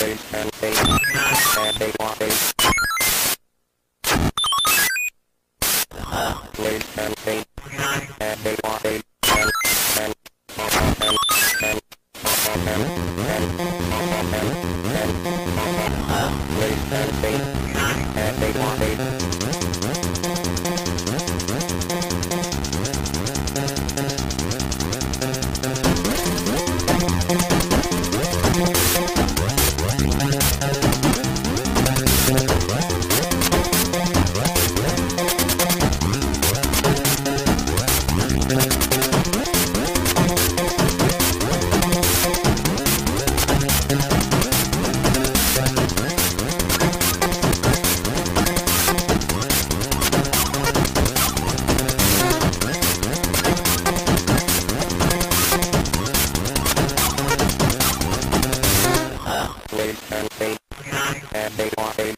and they want